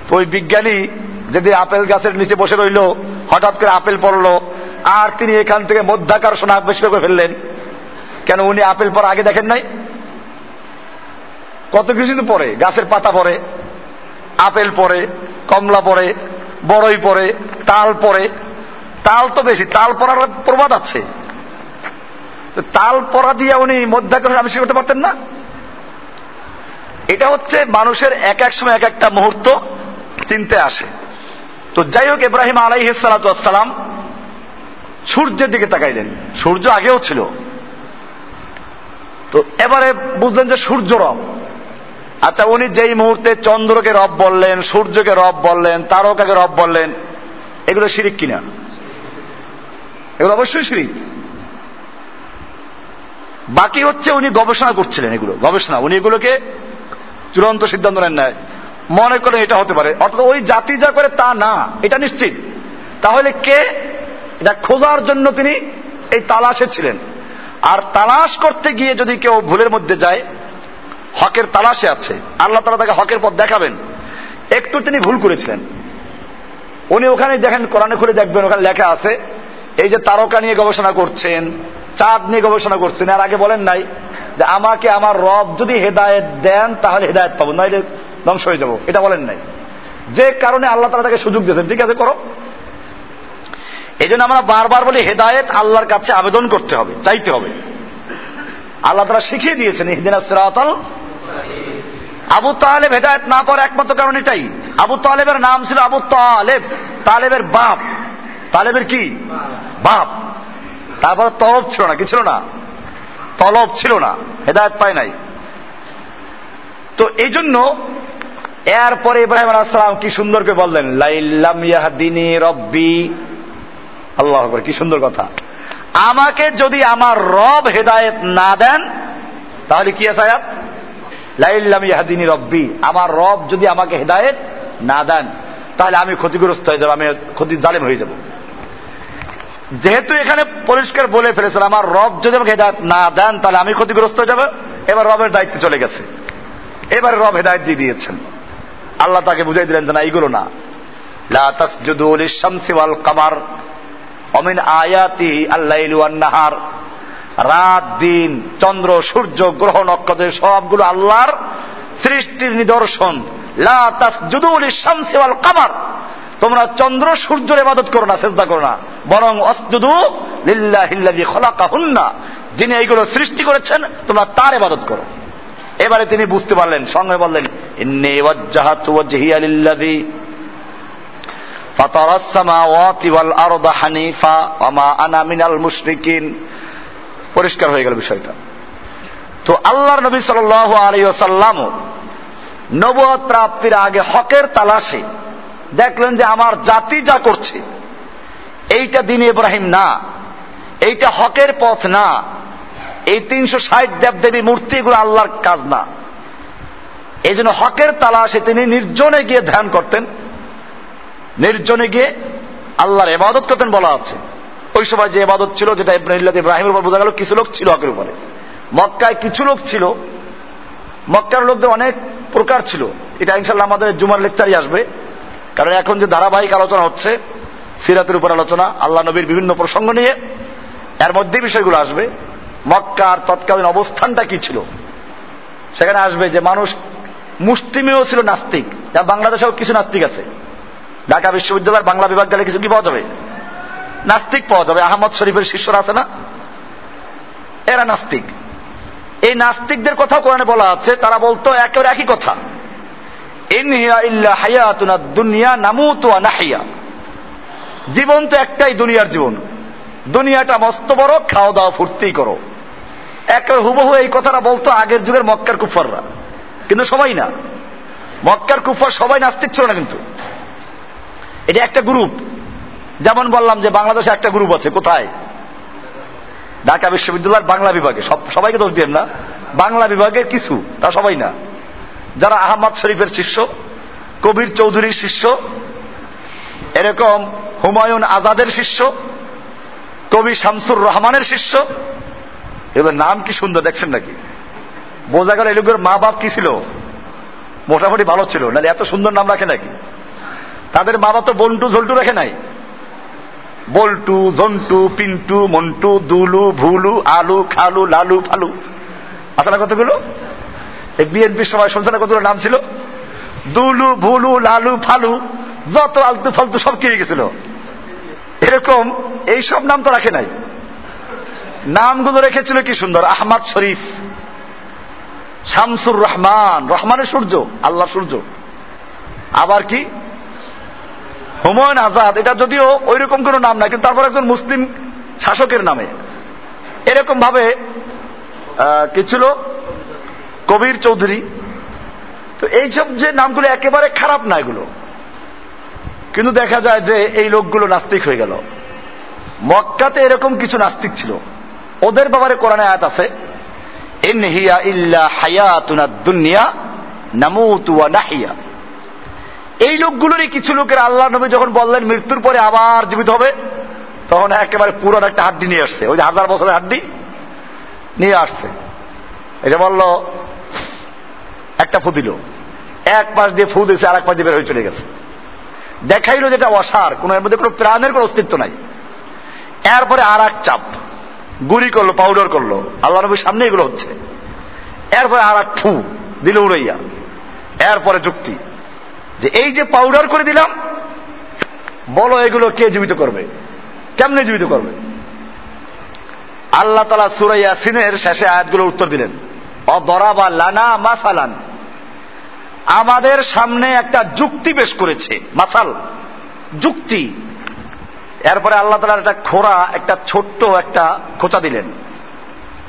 তো ওই বিজ্ঞানী যদি আপেল গাছের নিচে বসে রইল, হঠাৎ করে আপেল পড়ল, আর তিনি এখান থেকে মধ্যাকর্ষণ আবিষ্কার করে ফেললেন। কেন উনি আপেল পর আগে দেখেন নাই? কত কিছু তো পরে গাছের পাতা পরে আপেল পরে কমলা পরে বড়ই পরে তাল পরে তাল তো বেশি, তাল পড়ার প্রবাদ আছে। তাল পড়া দিয়ে উনি মধ্যাকর্ষণ আবিষ্কার করতে পারতেন না। এটা হচ্ছে মানুষের এক এক সময় এক একটা মুহূর্ত চিনতে আসে। তো যাই হোক, ইব্রাহিম আলাইহিসালাম সূর্যের দিকে তাকাইলেন। সূর্য আগেও ছিল। তো এবারে বুঝলেন যে সূর্য রব। আচ্ছা উনি যেই মুহূর্তে চন্দ্রকে রব বললেন, সূর্যকে রব বললেন, তারকাকে রব বললেন, এগুলো শিরিক কিনা? এগুলো অবশ্যই শিরিক। বাকি হচ্ছে উনি গবেষণা করছিলেন এগুলো, গবেষণা। উনি এগুলোকে চূড়ান্ত সিদ্ধান্ত নেন নাই। মনে করেন এটা হতে পারে। অর্থাৎ ওই জাতি যা করে তা না, এটা নিশ্চিত। তাহলে কে? এটা খোঁজার জন্য তিনি এই তালাশে ছিলেন। আর তালাশ করতে গিয়ে যদি কেউ ভুলের মধ্যে যায়, হকের তালাশে আছে। আল্লাহ তালা তাকে হকের পথ দেখাবেন। একটু তিনি ভুল করেছিলেন। উনি ওখানে দেখেন, কোরআনে খুলে দেখবেন, ওখানে লেখা আছে, এই যে তারকা নিয়ে গবেষণা করছেন চাঁদ নিয়ে গবেষণা করছেন। আর আগে বলেন নাই যে আমাকে আমার রব যদি হেদায়ত দেন, তাহলে হেদায়ত পাবো, নাইলে ধ্বংস হয়ে যাব। এটা বলেন নাই। যে কারণে আল্লাহ তালা তাকে সুযোগ দিয়েছেন। ঠিক আছে, করো। এই আমরা বারবার বলি, হেদায়ত আল্লাহর কাছে আবেদন করতে হবে, চাইতে হবে। আল্লাহ তারা শিখিয়ে দিয়েছেন, ইহদিনা সিরাতল আবু তালেব হেদায়ত না পাওয়ার একমাত্র কারণ এটাই। আবু তালেবের নাম ছিল আবু তালেব। তালেবের বাপ। তালেবের কি? বাপ। তারপর তলব ছিল না, কি ছিল না? তলব ছিল না, হেদায়ত পায় নাই। তো এই জন্য এরপরে ইব্রাহিম আলাহাম কি সুন্দর করে বললেন, লাইল্লাম ইয়াহদিনী রব্বি। আল্লাহ করে কি সুন্দর কথা। আমাকে যদি আমার রব হেদায়েত না দেন, তাহলে কি আছে আয়াত? লাইল্লাম ইয়াহদিনী রব্বি, আমার রব যদি আমাকে হেদায়েত না দেন, তাহলে আমি ক্ষতিগ্রস্ত হয়ে যাব, আমি ক্ষতি জালেম হয়ে যাব। যেহেতু এখানে পরিষ্কার বলে ফেলেছেন, আমার রব যদি আমাকে হেদায়ত না দেন, তাহলে আমি ক্ষতিগ্রস্ত হয়ে যাবে। এবার রবের দায়িত্বে চলে গেছে। এবার রব হেদায়ত দিয়ে দিয়েছেন। আল্লাহ তাকে বুঝাই দিলেন না, এইগুলো না। কামার অমিন আয়াতি আল্লাহ নাহার রাত, দিন, চন্দ্র, সূর্য, গ্রহ, নক্ষত্র, সবগুলো আল্লাহর সৃষ্টির নিদর্শন। কামার। তোমরা চন্দ্র সূর্যের ইবাদত করো না চেষ্টা করো না। বরং অসজুদু লিল্লাহিল্লাযী খলাকাহুন্না। যিনি এইগুলো সৃষ্টি করেছেন, তোমরা তার ইবাদত করো। এবারে তিনি বুঝতে পারলেন, সঙ্গে বললেন পরিষ্কার হয়ে গেল বিষয়টা। তো আল্লাহর নবী আলাইহি ওয়াসাল্লাম নবুয়ত প্রাপ্তির আগে হকের তালাশে দেখলেন যে আমার জাতি যা করছে, এইটা দিন ইব্রাহিম না, এইটা হকের পথ না, এই তিনশো ষাট দেবদেবী মূর্তি এগুলো আল্লাহর কাজ না। এই জন্য হকের তালাশে তিনি নির্জনে গিয়ে ধ্যান করতেন, নির্জনে গিয়ে আল্লাহর এবাদত করতেন বলা আছে। ওই সময় যে এবাদত ছিল যেটা ইব্রাহিমের উপর বোঝা গেল, কিছু লোক ছিল হকের উপরে। মক্কায় কিছু লোক ছিল, মক্কার লোকদের অনেক প্রকার ছিল। এটা ইনশাল্লাহ আমাদের জুমার লেকচারই আসবে। কারণ এখন যে ধারাবাহিক আলোচনা হচ্ছে, সিরাতের উপর আলোচনা, আল্লাহ নবীর বিভিন্ন প্রসঙ্গ নিয়ে, এর মধ্যে বিষয়গুলো আসবে। মক্কার তৎকালীন অবস্থানটা কি ছিল? সেখানে আসবে যে মানুষ মুষ্টিমেয় ছিল নাস্তিক, যা বাংলাদেশেও কিছু নাস্তিক আছে। ঢাকা বিশ্ববিদ্যালয়ের বাংলা বিভাগ গেলে কিছু কি পাওয়া যাবে? নাস্তিক পাওয়া যাবে। আহমদ শরীফের শিষ্যরা আছে না? এরা নাস্তিক। এই নাস্তিকদের কথা কোরআনে বলা আছে, তারা বলতো একেবারে একই কথা। দুনিয়া জীবন তো একটাই দুনিয়ার জীবন। দুনিয়াটা মস্ত বড় খাওয়া দাওয়া ফুর্তি করো। একেবারে হুবহু এই কথাটা বলতো আগের যুগের মক্কার কুফাররা কিন্তু সবাই না। মক্কার কুফার সবাই নাস্তিক ছিল না কিন্তু। এটা একটা গ্রুপ। যেমন বললাম যে বাংলাদেশে একটা গ্রুপ আছে, কোথায়? ঢাকা বিশ্ববিদ্যালয়ের বাংলা বিভাগে। সব সবাইকে দোষ দিয়ে না। বাংলা বিভাগের কিছু, তা সবাই না। যারা আহমদ শরীফের শিষ্য, কবির চৌধুরীর শিষ্য, এরকম হুমায়ুন আজাদের শিষ্য, কবি শামসুর রহমানের শিষ্য, এদের নাম কি সুন্দর দেখছেন নাকি? বোঝা গেল এগুলোর মা বাপ কি ছিল? মোটামুটি ভালো ছিল না এত সুন্দর নাম রাখে নাকি? তাদের মা বাপ তো বন্টু ঝল্টু রাখে নাই? বল্টু জন্টু পিন্টু, মন্টু, দুলু, ভুলু, আলু, খালু, লালু, ফালু। আছে না কতগুলো? এই বিএনপির সময় শুনছে না কতগুলো নাম ছিল? দুলু, ভুলু, লালু, ফালু, যত আলতু ফালতু সব কিনে গেছিল। এরকম এই সব নাম তো রাখে নাই। নামগুলো রেখেছিল কি সুন্দর? আহমদ শরীফ, শামসুর রহমান, রহমানের সূর্য আল্লাহ সূর্য। আবার কি? হুমায়ুন আজাদ, এটা যদিও ওই রকম কোন নাম না কিন্তু তারপর একজন মুসলিম শাসকের নামে। এরকম ভাবে কি ছিল? কবির চৌধুরী। তো এইসব যে নামগুলো একেবারে খারাপ না এগুলো। কিন্তু দেখা যায় যে এই লোকগুলো নাস্তিক হয়ে গেল। মক্কাতে এরকম কিছু নাস্তিক ছিল। ওদের ব্যাপারে কোরআনে আয়াত আছে দুনিয়া নামুতু ওয়া নাহিয়া। এই লোকগুলোরই কিছু লোকের আল্লাহ নবী যখন বললেন, মৃত্যুর পরে আবার জীবিত হবে, তখন একেবারে পুরো একটা হাড্ডি নিয়ে আসছে। ওই যে হাজার বছরের হাড্ডি নিয়ে আসছে। এটা বলল একটা ফু দিল। এক পাশ দিয়ে ফু দিয়েছে আর এক পাশ দিয়ে বের হয়ে চলে গেছে। দেখাইলো যেটা অসার, কোন এর মধ্যে কোনো প্রাণের কোনো অস্তিত্ব নাই। এরপরে আর এক চাপ গুড়ি করল পাউডার করল। আল্লাহ নবীর সামনে এগুলো হচ্ছে। এরপরে আর এক ফু দিল উড়াইয়া। এরপরে যুক্তি, যে এই যে পাউডার করে দিলাম, বলো এগুলো কে জীবিত করবে? কেমনে জীবিত করবে? আল্লাহ তালা সুরাইয়া সিনের শেষে আয়াতগুলোর উত্তর দিলেন। অদরাবা লানা মাসালান। আমাদের সামনে একটা যুক্তি পেশ করেছে, মাসাল, যুক্তি। এরপরে আল্লাহ তালার একটা খোরা, একটা ছোট্ট একটা খোঁচা দিলেন।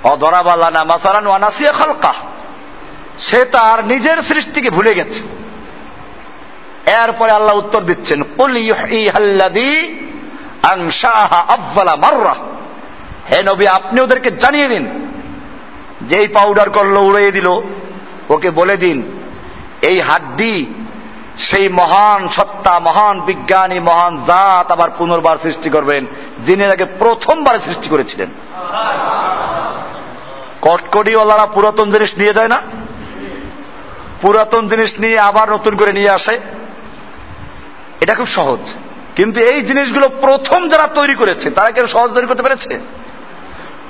অদরাবা লানা মাসালান ওয়ানাসিয়া খালকা সে তার নিজের সৃষ্টিকে ভুলে গেছে। এরপরে আল্লাহ উত্তর দিচ্ছেন হে নবী, আপনি ওদেরকে জানিয়ে দিন। যে এই পাউডার করল উড়িয়ে দিল। ওকে বলে দিন, এই হাড্ডি, সেই মহান সত্তা, মহান বিজ্ঞানী, মহান জাত আবার পুনর্বার সৃষ্টি করবেন, যিনি আগে প্রথমবার সৃষ্টি করেছিলেন। কটকটিওয়ালারা পুরাতন জিনিস নিয়ে যায় না? পুরাতন জিনিস নিয়ে আবার নতুন করে নিয়ে আসে? এটা খুব সহজ। কিন্তু এই জিনিসগুলো প্রথম যারা তৈরি করেছে, তারা কেন সহজ তৈরি করতে পেরেছে?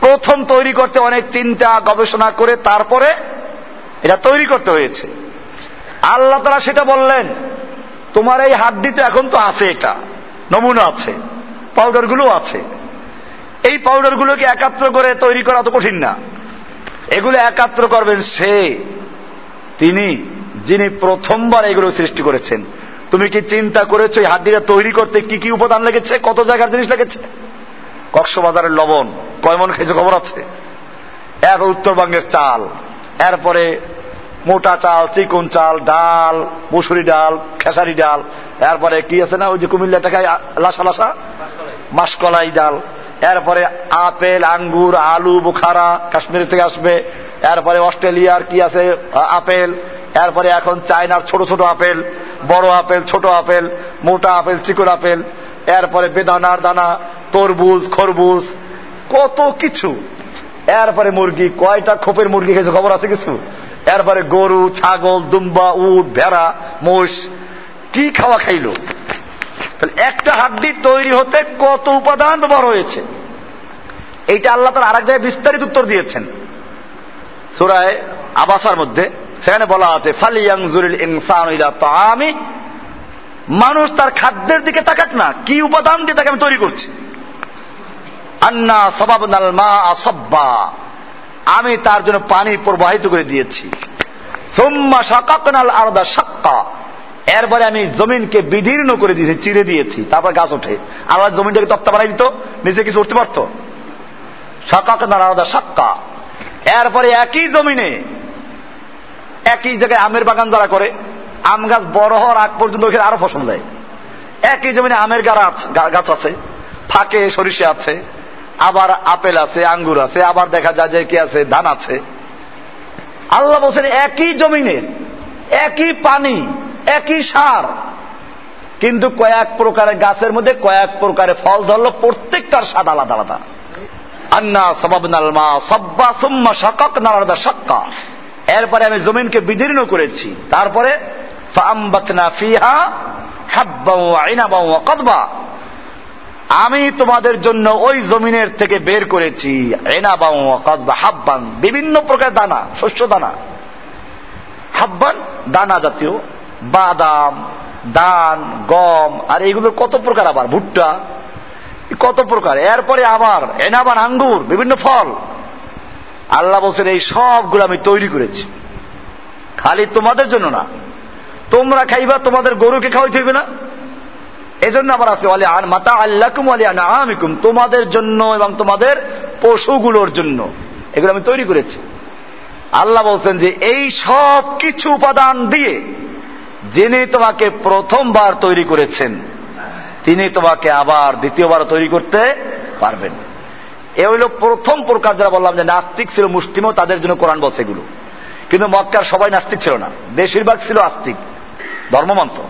প্রথম তৈরি করতে অনেক চিন্তা, গবেষণা করে তারপরে এটা তৈরি করতে হয়েছে। আল্লাহ তারা সেটা বললেন, তোমার এই হাড্ডি তো এখন তো আছে এটা, নমুনা আছে পাউডারগুলো আছে। এই পাউডারগুলোকে একাত্র করে তৈরি করা তো কঠিন না। এগুলো একাত্র করবেন সে, তিনি, যিনি প্রথমবার এগুলো সৃষ্টি করেছেন। তুমি কি চিন্তা করেছ এই হাড্ডিটা তৈরি করতে কি কি উপাদান লেগেছে, কত জায়গার জিনিস লেগেছে? কক্সবাজারের লবণ। কয়মন খেয়েছে খবর আছে? এর উত্তরবঙ্গের চাল, এরপরে মোটা চাল, চিকন চাল, ডাল, মুসুরি ডাল, খেসারি ডাল, এরপরে কি আছে না, ওই যে কুমিল্লা টাকায় লাসা লাসা? মাসকলাই ডাল, এরপরে আপেল, আঙ্গুর, আলু, বুখারা, কাশ্মীর থেকে আসবে, এরপরে অস্ট্রেলিয়ার কি আছে আপেল, এরপরে এখন চায়নার ছোট ছোট আপেল, বড় আপেল, ছোট আপেল, মোটা আপেল, চিকন আপেল, এরপরে বেদানার দানা তরবুজ খরবুজ কত কিছু। এরপরে মুরগি, কয়টা খোপের মুরগি খেয়েছে খবর আছে কিছু? এরপরে গরু, ছাগল, দুম্বা, উট, ভেড়া, মোষ, কি খাওয়া খাইল? একটা হাড্ডি তৈরি হতে কত উপাদান ব্যবহার হয়েছে? এইটা আল্লাহ তার আরেক জায়গায় বিস্তারিত উত্তর দিয়েছেন। সুরায় আবাসার মধ্যে সেখানে বলা আছে ফালিয়াংজুরিল ইনসান আমি মানুষ তার খাদ্যের দিকে তাকাক না, কি উপাদান দিয়ে তাকে আমি তৈরি করছি? আন্না সবাবনাল মা আসব্বা আমি তার জন্য পানি প্রবাহিত করে দিয়েছি। সোম্মা শাকাকনাল আরদা সাক্কা এরপরে আমি জমিনকে বিদীর্ণ করে দিয়েছি, চিরে দিয়েছি। তারপর গাছ ওঠে। আল্লাহ জমিনটাকে তপ্তা বানাই দিত নিচে কিছু উঠতে পারতো। শাকাকনাল আলাদা সাক্কা এরপরে একই জমিনে, একই জায়গায় আমের বাগান যারা করে, আম গাছ বড় হওয়ার আগ পর্যন্ত ওখানে আরও ফসল দেয়। একই জমিনে আমের গাছ গাছ আছে, ফাঁকে সরিষে আছে আবার আপেল আছে, আঙ্গুর আছে, আবার দেখা যায় যে কি আছে, ধান আছে। আল্লাহ বলছেন, একই জমিনের একই পানি, একই সার। কিন্তু কয়েক প্রকারের গাছের মধ্যে কয়েক প্রকারের ফল ধরলো, প্রত্যেকটার স্বাদ আলাদা আলাদা। আন্না সবাবনাল মা সব্বা সুম্মা শাকাক নালাদা সাক্কা এরপরে আমি জমিনকে বিদীর্ণ করেছি। তারপরে ফিহা হাব্বা ওয়া ইনাবা ওয়া কদবা। আমি তোমাদের জন্য ওই জমিনের থেকে বের করেছি। এনাবা ওয়া কদবা হাব্বান। বিভিন্ন প্রকার দানা, শস্য দানা। হাব্বান, দানা জাতীয়। বাদাম দান গম, আর এইগুলোর কত প্রকার আবার? ভুট্টা। কত প্রকার? এরপরে আবার এনাবান আঙ্গুর, বিভিন্ন ফল। আল্লাহ বলছেন, এই সবগুলো আমি তৈরি করেছি। খালি তোমাদের জন্য না। তোমরা খাইবা, তোমাদের গরুকে খাওয়াইতে হইবে না। এজন্য আবার আছে, ওয়ালি আন মাতা আল্লাকুম ওয়ালি আমিকুম তোমাদের জন্য এবং তোমাদের পশুগুলোর জন্য। এগুলো আমি তৈরি করেছি। আল্লাহ বলছেন যে এই সব কিছু উপাদান দিয়ে যিনি তোমাকে প্রথমবার তৈরি করেছেন, তিনি তোমাকে আবার দ্বিতীয়বার তৈরি করতে পারবেন। এ হইল প্রথম প্রকার যারা বললাম যে নাস্তিক ছিল, মুসলিমও তাদের জন্য কোরআন বলছে এগুলো। কিন্তু মক্কার সবাই নাস্তিক ছিল না। বেশিরভাগ ছিল আস্তিক ধর্মমন্ত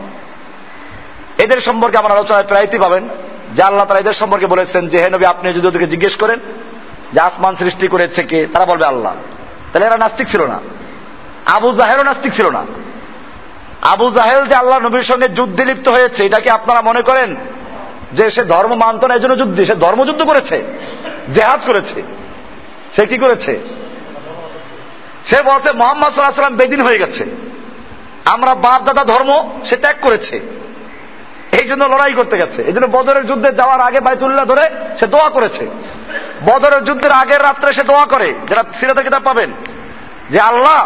এদের সম্পর্কে আমার আলোচনায় প্রায়ই পাবেন, যে আল্লাহ তারা এদের সম্পর্কে বলেছেন যে, হে নবী, আপনি যদি ওদেরকে জিজ্ঞেস করেন যে আসমান সৃষ্টি করেছে কে, তারা বলবে আল্লাহ। তাহলে এরা নাস্তিক ছিল না। আবু জাহেরও নাস্তিক ছিল না। আবু জাহেল যে আল্লাহ নবীর সঙ্গে যুদ্ধে লিপ্ত হয়েছে, এটা কি আপনারা মনে করেন? যে সে ধর্ম মানত না এই জন্য যুদ্ধে, সে ধর্মযুদ্ধ করেছে, জেহাদ করেছে। সে কি করেছে? সে বলছে, মোহাম্মদ সাল্লাহাম বেদিন হয়ে গেছে। আমরা বাপ দাদা ধর্ম, সে ত্যাগ করেছে। জন্য লড়াই করতে গেছে। এই জন্য বদরের যুদ্ধে যাওয়ার আগে বাইতুল্লাহ ধরে সে দোয়া করেছে। বদরের যুদ্ধের আগের রাত্রে সে দোয়া করে, যারা সিরাতে কিতাব পাবেন, যে আল্লাহ,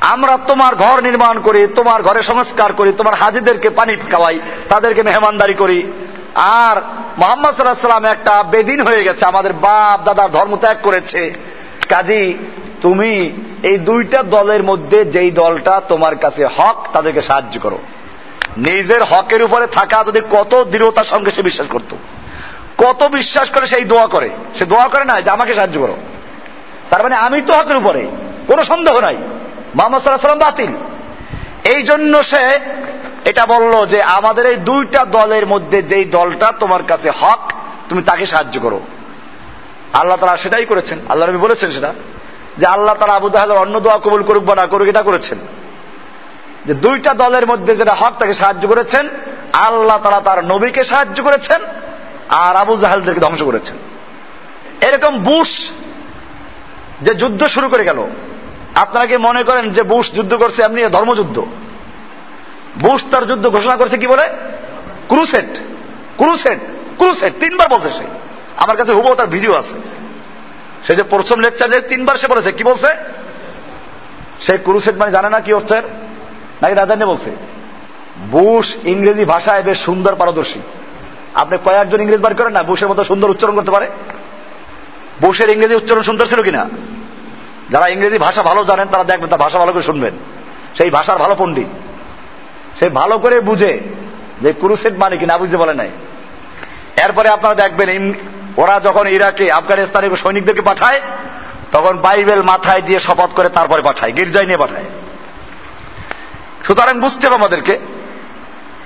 আমরা তোমার ঘর নির্মাণ করি, তোমার ঘরে সংস্কার করি, তোমার হাজিদেরকে পানি খাওয়াই, তাদেরকে মেহমানদারি করি। আর মোহাম্মদ সাল্লাহ সাল্লাম একটা বেদিন হয়ে গেছে, আমাদের বাপ দাদার ধর্ম ত্যাগ করেছে। কাজী, তুমি এই দুইটা দলের মধ্যে যেই দলটা তোমার কাছে হক, তাদেরকে সাহায্য করো। নিজের হকের উপরে থাকা যদি কত দৃঢ়তার সঙ্গে সে বিশ্বাস করত। কত বিশ্বাস করে সেই দোয়া করে। সে দোয়া করে না যে আমাকে সাহায্য করো। তার মানে আমি তো হকের উপরে, কোনো সন্দেহ নাই। মোহাম্মদ সাল্লাহ সাল্লাম বাতিল। এই জন্য সে এটা বলল যে আমাদের এই দুইটা দলের মধ্যে যেই দলটা তোমার কাছে হক, তুমি তাকে সাহায্য করো। আল্লাহ তারা সেটাই করেছেন। আল্লাহ নবী বলেছেন সেটা। যে আল্লাহ তারা আবু অন্য দোয়া কবুল করুক বা না করুক, এটা করেছেন। যে দুইটা দলের মধ্যে যেটা হক তাকে সাহায্য করেছেন, আল্লাহ তারা তার নবীকে সাহায্য করেছেন, আর আবু জাহালদেরকে ধ্বংস করেছেন। এরকম বুশ যে যুদ্ধ শুরু করে গেল। আপনারা কি মনে করেন যে বুশ যুদ্ধ করছে এমনি ধর্মযুদ্ধ? বুশ তার যুদ্ধ ঘোষণা করেছে কি বলে? ক্রুসেট ক্রুসেট ক্রুসেট তিনবার বলছে সে। আমার কাছে হুবো তার ভিডিও আছে। সে যে প্রথম লেকচার তিনবার সে বলেছে, কি বলছে? সে ক্রুসেট মানে জানে না কি অর্থের? নাকি না জানে বলছে? বুশ ইংরেজি ভাষায় বেশ সুন্দর পারদর্শী। আপনি কয়েকজন ইংরেজ বার করেন না, বুশের মতো সুন্দর উচ্চারণ করতে পারে? বুশের ইংরেজি উচ্চারণ সুন্দর ছিল কিনা? যারা ইংরেজি ভাষা ভালো জানেন, তারা দেখবেন, তার ভাষা ভালো করে শুনবেন। সেই ভাষার ভালো পণ্ডিত। সে ভালো করে বুঝে যে ক্রুসেট মানে কি না বুঝতে বলে নাই। এরপরে আপনারা দেখবেন ওরা যখন ইরাকে, আফগানিস্তানে সৈনিকদেরকে পাঠায়, তখন বাইবেল মাথায় দিয়ে শপথ করে তারপরে পাঠায়, গির্জায় নিয়ে পাঠায়। সুতরাং বুঝতে হবে আমাদেরকে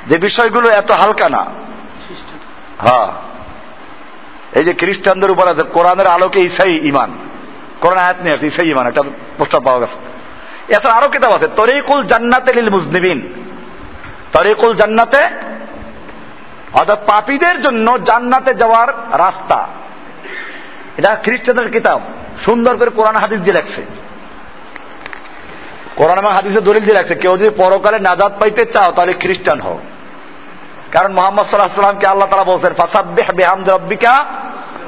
যে বিষয়গুলো এত হালকা না। হ্যাঁ। এই যে খ্রিস্টানদের উপর আছে, কোরআনের আলোকে ইসাই ইমান কোরআন আয়াত নিয়ে আসছে ইসাই ইমান একটা প্রস্তাব পাওয়া গেছে। এছাড়া আরও কিতাব আছে, তরিকুল জান্নাতে লিল মুজনিবিন। তরিকুল জান্নাতে অর্থাৎ পাপীদের জন্য জান্নাতে যাওয়ার রাস্তা। এটা খ্রিস্টানদের কিতাব। সুন্দর করে কোরআন হাদিস দিয়ে রাখছে কোরআন এবং হাদিসে দলিল দিয়ে রাখছে, কেউ যদি পরকালে নাজাদ পাইতে চাও, তাহলে খ্রিস্টান হও। কারণ মোহাম্মদ সাল্লাহ সাল্লামকে আল্লাহ তারা বলছেন, ফাসাব্বেহ বেহাম রব্বিকা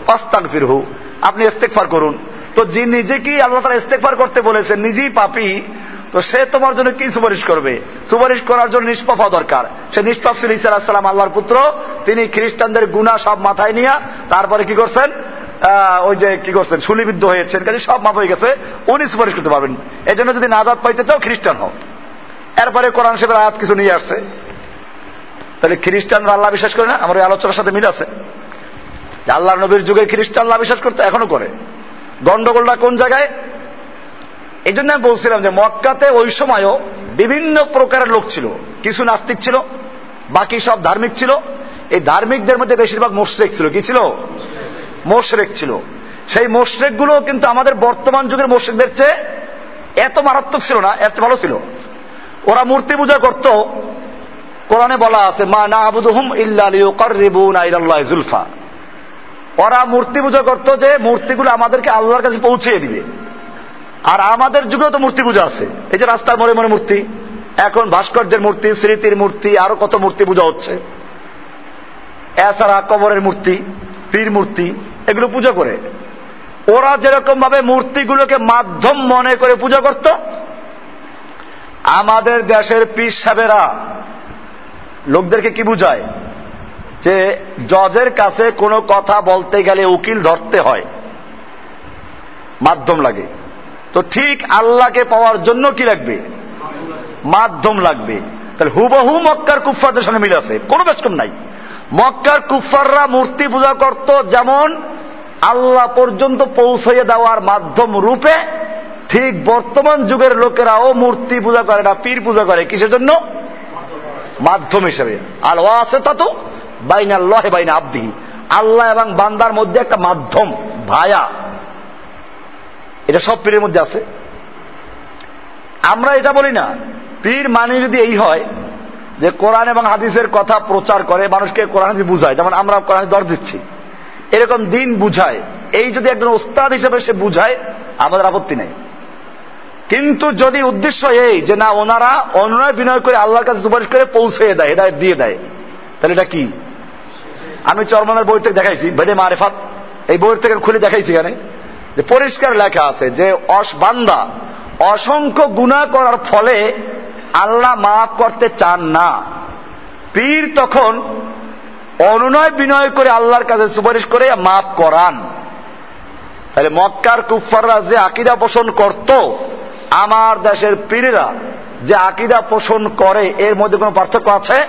অস্তাক ফিরহু আপনি ইস্তেকফার করুন। তো যে নিজেকেই আল্লাহ তারা ইস্তেকফার করতে বলেছেন, নিজেই পাপি, তো সে তোমার জন্য কি সুপারিশ করবে? সুপারিশ করার জন্য নিষ্পাপ হওয়া দরকার। সে নিষ্পাপ ছিল ইসা আলাহিসাল্লাম আল্লাহর পুত্র, তিনি খ্রিস্টানদের গুণা সব মাথায় নিয়ে তারপরে কি করছেন? ওই যে কি করছেন সুলিবিদ্ধ হয়েছেন, কাজে সব মাপ হয়ে গেছে, উনি সুপারিশ করতে পারবেন। এই জন্য যদি নাজাদ পাইতে চাও, খ্রিস্টান হোক এরপরে কোরআন সেবার আয়াত কিছু নিয়ে আসছে। তাহলে খ্রিস্টানরা আল্লাহ বিশ্বাস করে না? আমার ওই আলোচনার সাথে মিল আছে। আল্লাহ নবীর যুগের খ্রিস্টানরা বিশ্বাস করতে, এখনও করে। গন্ডগোলটা কোন জায়গায়? এই জন্য আমি বলছিলাম যে মক্কাতে ওই সময়ও বিভিন্ন প্রকারের লোক ছিল। কিছু নাস্তিক ছিল, বাকি সব ধার্মিক ছিল। এই ধার্মিকদের মধ্যে বেশিরভাগ মোশরেক ছিল। কি ছিল? মোশরেক ছিল। সেই মোশরেকগুলো কিন্তু আমাদের বর্তমান যুগের মোশরেকদের চেয়ে এত মারাত্মক ছিল না এত ভালো ছিল। ওরা মূর্তি পূজা করত। কোরআনে বলা আছে, মা না আবুদুহুম ইল্লাহ জুলফা। ওরা মূর্তি পূজা করত যে মূর্তিগুলো আমাদেরকে আল্লাহর কাছে পৌঁছিয়ে দিবে। আর আমাদের যুগেও তো মূর্তি পূজা আছে। এই যে রাস্তার মনে মনে মূর্তি, এখন ভাস্কর্যের মূর্তি, স্মৃতির মূর্তি, আরও কত মূর্তি পূজা হচ্ছে। এছাড়া কবরের মূর্তি, পীর মূর্তি এগুলো পূজা করে। ওরা যেরকম ভাবে মূর্তিগুলোকে মাধ্যম মনে করে পূজা করত, আমাদের দেশের পীর সাহেবেরা লোকদেরকে কি বুঝায়? যে জজের কাছে কোনো কথা বলতে গেলে উকিল ধরতে হয়। মাধ্যম লাগে। তো ঠিক আল্লাহকে পাওয়ার জন্য কি লাগবে? মাধ্যম লাগবে। তাহলে হুবহু মক্কার কুফারদের সঙ্গে মিল আছে। কোনো বেশ কম নাই। মক্কার কুফাররা মূর্তি পূজা করত যেমন আল্লাহ পর্যন্ত পৌঁছাইয়ে দেওয়ার মাধ্যম রূপে ঠিক বর্তমান যুগের লোকেরাও মূর্তি পূজা করে না, পীর পূজা করে। কিসের জন্য? মাধ্যম হিসেবে। আছে ওয়াসে তো বাইনা লহে বাইনা আব্দি আল্লাহ এবং বান্দার মধ্যে একটা মাধ্যম, ভায়া। এটা সব পীরের মধ্যে আছে। আমরা এটা বলি না। পীর মানে যদি এই হয় যে কোরআন এবং হাদিসের কথা প্রচার করে, মানুষকে কোরআন হাদিস বুঝায়। যেমন আমরা কোরআন দর দিচ্ছি। এরকম দিন বুঝায়। এই যদি একজন ওস্তাদ হিসেবে সে বুঝায়, আমাদের আপত্তি নেই। কিন্তু যদি উদ্দেশ্য এই যে না, ওনারা অনুনয় বিনয় করে আল্লাহর কাছে সুপারিশ করে পৌঁছে দেয়, হেদায়ত দিয়ে দেয়, তাহলে এটা কি? আমি চরমানের বই থেকে দেখাইছি, বেদে মারেফাত, এই বইয়ের থেকে খুলে দেখাইছি এখানে। যে পরিষ্কার লেখা আছে যে অসবান্দা অসংখ্য গুণা করার ফলে আল্লাহ মাফ করতে চান না। পীর তখন অনুনয় বিনয় করে আল্লাহর কাছে সুপারিশ করে, মাফ করান। তাহলে মক্কার কুফাররা যে আকিদা পোষণ করত, আমার দেশের পীরেরা যে আকিদা পোষণ করে, এর মধ্যে কোনো পার্থক্য আছে?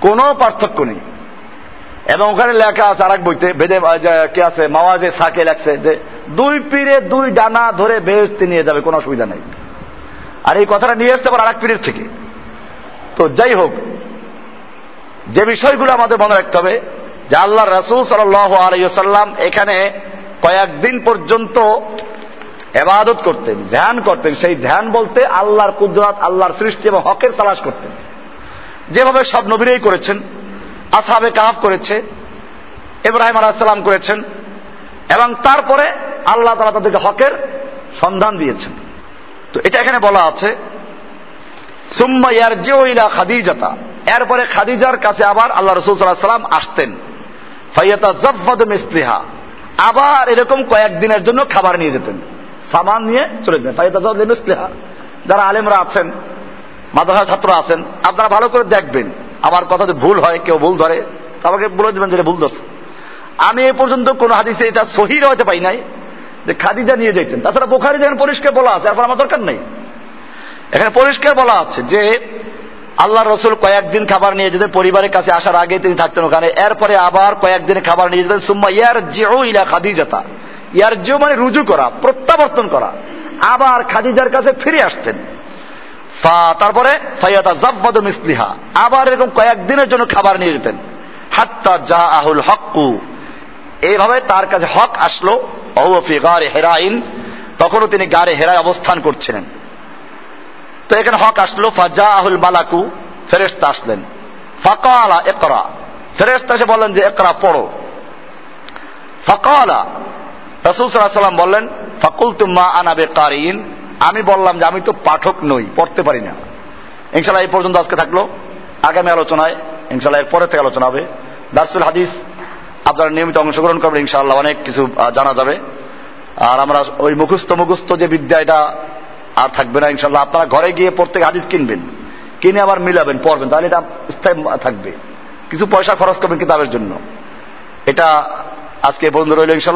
কোনো পার্থক্য নেই। এবং ওখানে লেখা আছে আর এক বইতে বেদে কে আছে, মাওয়াজে সাকে লেখছে যে, দুই পীরে দুই ডানা ধরে বেহস্তি নিয়ে যাবে, কোনো অসুবিধা নেই। আর এই কথাটা নিয়ে আসতে পারে আর এক পীরের থেকে। তো যাই হোক যে বিষয়গুলো আমাদের মনে রাখতে হবে, যে আল্লাহ রাসুল সাল্লাম এখানে কয়েকদিন পর্যন্ত এবাদত করতেন, ধ্যান করতেন। সেই ধ্যান বলতে আল্লাহর কুদরাত, আল্লাহর সৃষ্টি এবং হকের তালাশ করতেন। যেভাবে সব নবীরাই করেছেন আসাবে কাহাফ করেছে, ইব্রাহিম আলাহিসাল্লাম করেছেন, এবং তারপরে আল্লাহ তালা তাদেরকে হকের সন্ধান দিয়েছেন। তো এটা এখানে বলা আছে, সুম্মা ইয়ারজিওইলা খাদিজাতা। এরপরে খাদিজার কাছে আবার আল্লাহ রসুল সাল্লাহ সাল্লাম আসতেন। ফাইয়াতা জব্বাদ মিস্ত্রিহা আবার এরকম কয়েকদিনের জন্য খাবার নিয়ে যেতেন। সামান নিয়ে চলে যেতেন। ফাইয়াতা জব্বাদ যারা আলেমরা আছেন মাদ্রাসা ছাত্র আছেন, আপনারা ভালো করে দেখবেন। আমার কথা যদি ভুল হয়, কেউ ভুল ধরে আমাকে বলে দেবেন যে ভুল ধরছে। আমি এ পর্যন্ত কোন হাদিসে এটা সহির হতে পাই নাই, যে খাদিজা নিয়ে যেতেন তাছাড়া বোখারি যেখানে পরিষ্কার বলা আছে এরপর আমার দরকার নেই। এখানে পরিষ্কার বলা আছে যে আল্লাহ রসুল কয়েকদিন খাবার নিয়ে যেতেন, পরিবারের কাছে আসার আগে তিনি থাকতেন ওখানে। এরপরে আবার কয়েকদিন খাবার নিয়ে যেতেন, সুম্মা ইয়ার জিও ইলা খাদিজাতা। ইয়ার জিও মানে রুজু করা, প্রত্যাবর্তন করা। আবার খাদিজার কাছে ফিরে আসতেন। তারপরে মিসলিহা। আবার এরকম কয়েকদিনের জন্য খাবার নিয়ে যেতেন। হাত্তা যা আহুল হক্কু। এইভাবে তার কাছে হক আসলো হেরাইন। তখনও তিনি গারে হেরায় অবস্থান করছিলেন। তো এখানে হক আসলো ফাজা আহুল মালাকু ফেরেস্তা আসলেন। ফাকালা একরা ফেরেস্তা এসে বললেন যে একরা পড়ো। ফাকালা, রসুল সাল্লাম বললেন ফাকুল তুম্মা আনাবে কারিন আমি বললাম যে, আমি তো পাঠক নই, পড়তে পারি না। ইনশাল্লাহ এই পর্যন্ত আজকে থাকল। আগামী আলোচনায় ইনশাল্লাহ এর পরে থেকে আলোচনা হবে। দার্সুল হাদিস আপনারা নিয়মিত অংশগ্রহণ করবেন, ইনশাআল্লাহ অনেক কিছু জানা যাবে। আর আমরা ওই মুখস্থ মুখস্থ যে বিদ্যা এটা আর থাকবে না ইনশাল্লাহ আপনারা ঘরে গিয়ে প্রত্যেক হাদিস কিনবেন। কিনে আবার মিলাবেন, পড়বেন। তাহলে এটা স্থায়ী থাকবে। কিছু পয়সা খরচ করবেন কিতাবের জন্য। এটা আজকে বন্ধু রইল ইনশাল্লাহ